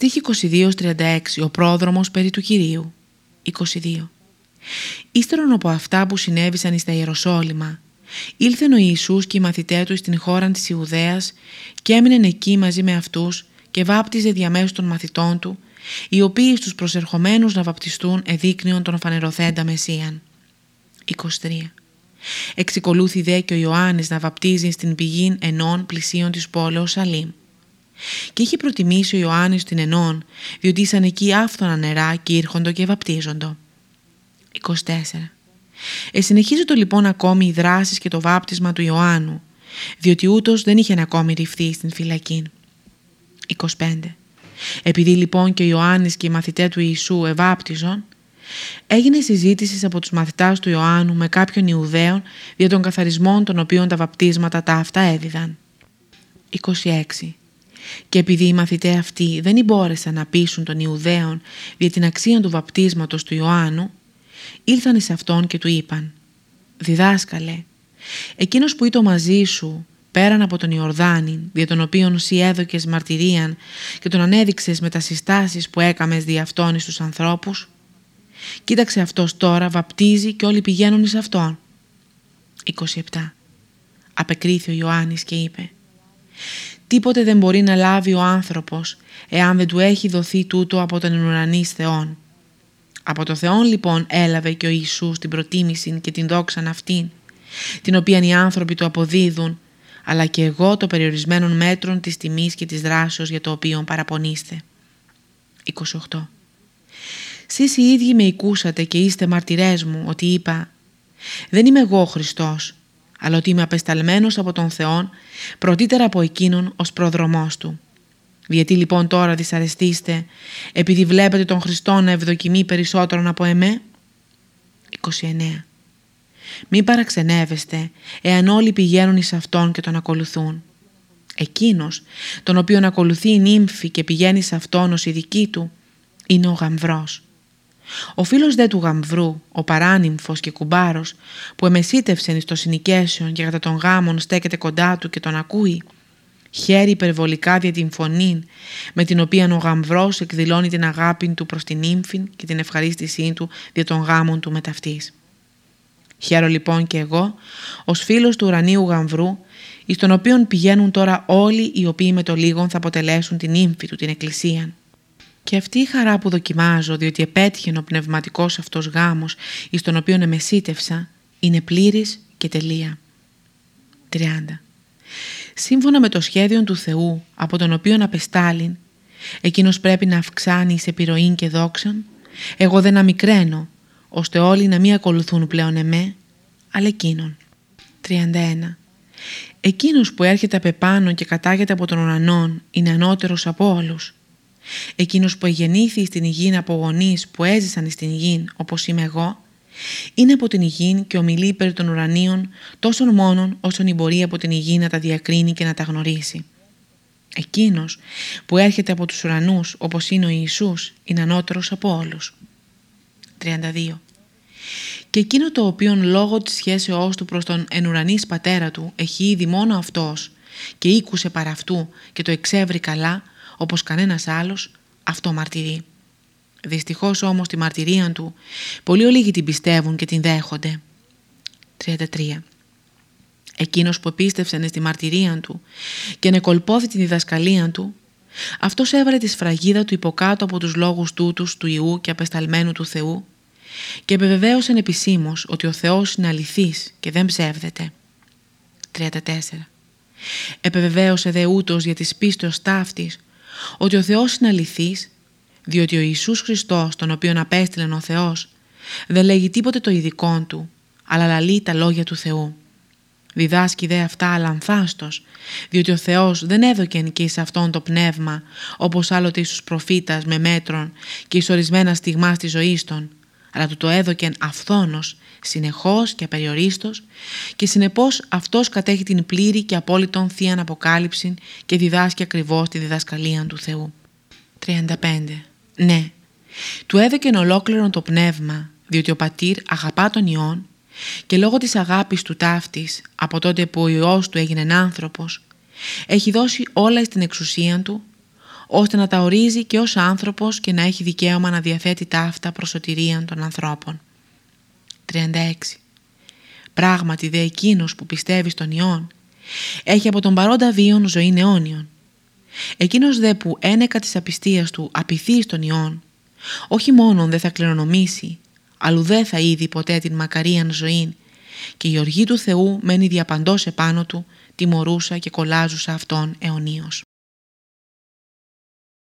Στίχη 22-36 Ο πρόδρομος περί του Κυρίου 22 Ύστερον από αυτά που συνέβησαν εις τα Ιεροσόλυμα ήλθεν ο Ιησούς και οι μαθητές του στην χώρα της Ιουδαίας και έμεινε εκεί μαζί με αυτούς και βάπτιζε διαμέσου των μαθητών του οι οποίοι στους προσερχομένους να βαπτιστούν εδείκνυον τον φανερωθέντα Μεσσίαν. 23. Εξικολούθη δε και ο Ιωάννης να βαπτίζει στην πηγή ενών πλησίων της πόλεως Σαλήμ. Και είχε προτιμήσει ο Ιωάννης την ενών, διότι ήσαν εκεί άφθονα νερά και ήρχοντο και βαπτίζοντο. 24. Εσυνεχίζονται λοιπόν ακόμη οι δράσεις και το βάπτισμα του Ιωάννου, διότι ούτως δεν είχε ακόμη ρηφθεί στην φυλακή. 25. Επειδή λοιπόν και ο Ιωάννης και οι μαθητέ του Ιησού ευάπτιζον, έγινε συζήτησης από τους μαθητάς του Ιωάννου με κάποιον Ιουδαίων για τον καθαρισμό των οποίων τα βαπτίσματα τα αυτά έδιδαν. 26. Και επειδή οι μαθητές αυτοί δεν μπόρεσαν να πείσουν τον Ιουδαίων για την αξία του βαπτίσματος του Ιωάννου, ήλθαν εις αυτόν και του είπαν «Διδάσκαλε, εκείνος που ήταν μαζί σου πέραν από τον Ιορδάνη, δια τον οποίον σύ έδωκες μαρτυρίαν και τον ανέδειξες με τα συστάσεις που έκαμες δι' αυτόν στους ανθρώπους, κοίταξε αυτός τώρα βαπτίζει και όλοι πηγαίνουν εις αυτόν». 27. Απεκρίθη ο Ιωάννης και είπε «Τίποτε δεν μπορεί να λάβει ο άνθρωπος εάν δεν του έχει δοθεί τούτο από τον ουρανής Θεόν. Από το Θεόν λοιπόν έλαβε και ο Ιησούς την προτίμηση και την δόξαν αυτήν, την οποία οι άνθρωποι του αποδίδουν, αλλά και εγώ το περιορισμένων μέτρων της τιμής και της δράσεως για το οποίο παραπονείστε. 28. Σεις οι ίδιοι με οικούσατε και είστε μαρτυρές μου ότι είπα «Δεν είμαι εγώ ο Χριστός, αλλά ότι είμαι απεσταλμένος από τον Θεόν πρωτήτερα από εκείνον ως προδρομός Του». Γιατί λοιπόν τώρα δυσαρεστήστε επειδή βλέπετε τον Χριστό να ευδοκιμεί περισσότερον από εμέ. 29. Μην παραξενεύεστε εάν όλοι πηγαίνουν εις Αυτόν και τον ακολουθούν. Εκείνος, τον οποίον ακολουθεί η νύμφη και πηγαίνει σε Αυτόν ως η δική του, είναι ο γαμβρός. Ο φίλος δε του γαμβρού, ο παράνυμφος και κουμπάρος, που εμεσίτευσεν εις το συνοικέσιον και κατά τον γάμον στέκεται κοντά του και τον ακούει, χαίρει υπερβολικά δια την φωνή με την οποία ο γαμβρός εκδηλώνει την αγάπη του προς την ύμφη και την ευχαρίστησή του δια των γάμων του με ταυτής. Χαίρω λοιπόν και εγώ, ως φίλος του ουρανίου γαμβρού, εις τον οποίον πηγαίνουν τώρα όλοι οι οποίοι με το λίγον θα αποτελέσουν την ύμφη του, την εκκλησία. Και αυτή η χαρά που δοκιμάζω, διότι επέτυχε ο πνευματικός αυτός γάμος, εις τον οποίον εμεσίτευσα, είναι πλήρης και τελεία. 30 σύμφωνα με το σχέδιο του Θεού από τον οποίο απεστάλην, εκείνος πρέπει να αυξάνει σε επιρροή και δόξαν, εγώ δεν αμικραίνω, ώστε όλοι να μην ακολουθούν πλέον εμέ, αλλά εκείνον. 31. Εκείνος που έρχεται απ' επάνω και κατάγεται από τον ουρανόν είναι ανώτερος από όλους. Εκείνος που εγεννήθη στην υγιή από γονείς που έζησαν στην υγιή όπως είμαι εγώ, είναι από την υγιή και ομιλεί περί των ουρανίων τόσο μόνον όσον μπορεί από την υγιή να τα διακρίνει και να τα γνωρίσει. Εκείνος που έρχεται από τους ουρανούς όπως είναι ο Ιησούς είναι ανώτερος από όλους. 32. Και εκείνο το οποίο λόγω της σχέσεώς του προς τον ενουρανής πατέρα του έχει ήδη μόνο αυτός και ήκουσε παρά αυτού και το εξεύρει καλά όπως κανένας άλλος, αυτό μαρτυρεί. Δυστυχώς όμως τη μαρτυρία του πολύ ολίγοι την πιστεύουν και την δέχονται. 33. Εκείνος που επίστευσαν στη μαρτυρία του και νεκολπώθη την διδασκαλία του, αυτός έβαλε τη σφραγίδα του υποκάτω από τους λόγους τούτους του Ιού και απεσταλμένου του Θεού και επιβεβαίωσε επισήμως ότι ο Θεός είναι αληθής και δεν ψεύδεται. 34. Επιβεβαίωσε δε ούτως για τις πίστεως ταύτης ότι ο Θεός είναι αληθής διότι ο Ιησούς Χριστός, τον οποίον απέστειλε ο Θεός, δεν λέγει τίποτε το ειδικό του, αλλά λαλεί τα λόγια του Θεού. Διδάσκει δε αυτά αλανθάστος, διότι ο Θεός δεν έδωκεν και εις αυτόν το πνεύμα, όπως άλλοτε εις τους προφήτας με μέτρον και εις ορισμένα στιγμά στη ζωή των, αλλά του το έδωκεν αυθόνος, συνεχώς και απεριορίστος και συνεπώς αυτός κατέχει την πλήρη και απόλυτον θεία αποκάλυψη και διδάσκει ακριβώς τη διδασκαλία του Θεού. 35. Ναι, του έδωκεν ολόκληρο το πνεύμα, διότι ο πατήρ αγαπά τον Υιόν και λόγω της αγάπης του ταύτης από τότε που ο Υιός του έγινε άνθρωπος, έχει δώσει όλα στην εξουσία του, ώστε να τα ορίζει και ως άνθρωπος και να έχει δικαίωμα να διαθέτει ταύτα προς σωτηρίαν των ανθρώπων. 36. Πράγματι δε εκείνος που πιστεύει στον Υιόν έχει από τον παρόντα βίον ζωή αιώνιον. Εκείνος δε που ένεκα της απιστίας του απειθεί στον Υιόν όχι μόνον δεν θα κληρονομήσει αλλού δεν θα είδει ποτέ την μακαρίαν ζωή και η οργή του Θεού μένει διαπαντός επάνω του τιμωρούσα και κολλάζουσα αυτόν αιωνίως.